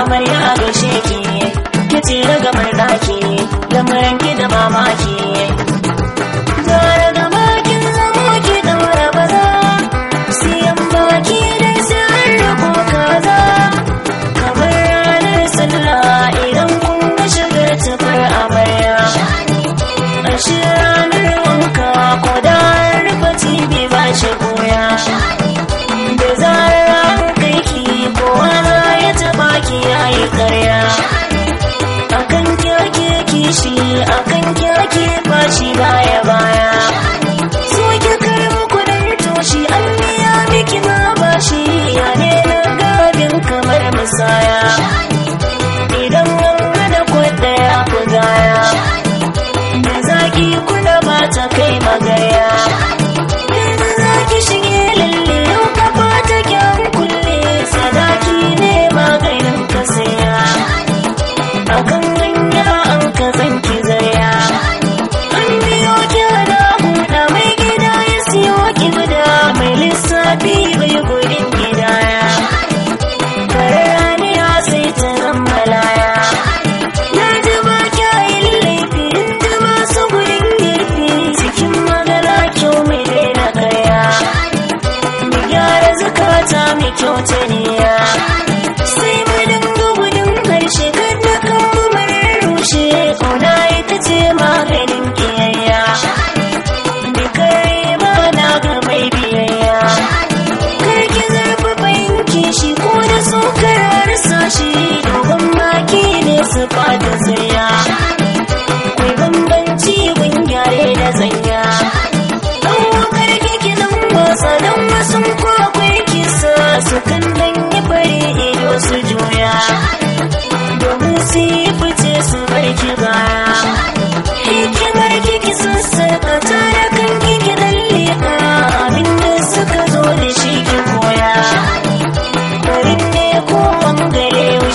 amarya a gaishe ki kici ragamar daki lamuran ki da mamaki.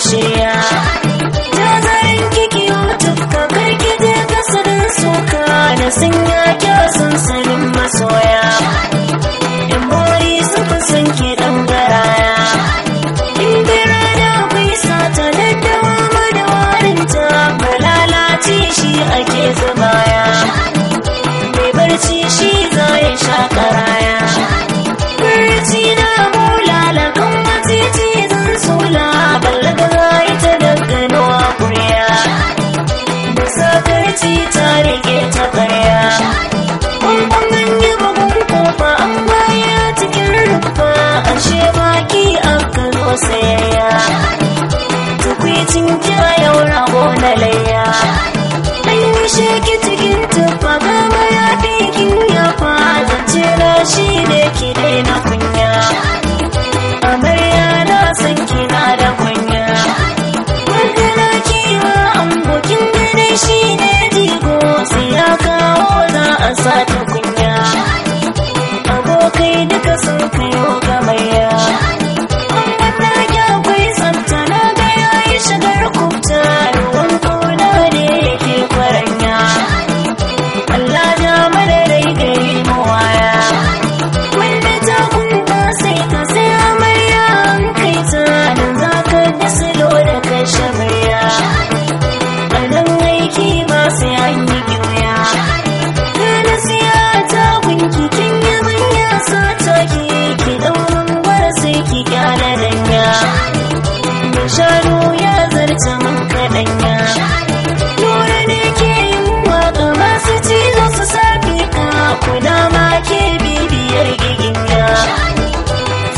zuciya ta zarin kiki mutu kakar kije ƙasar suka da sun ya kyau você.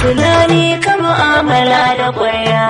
tunani ka mu'amala da ƙwarya.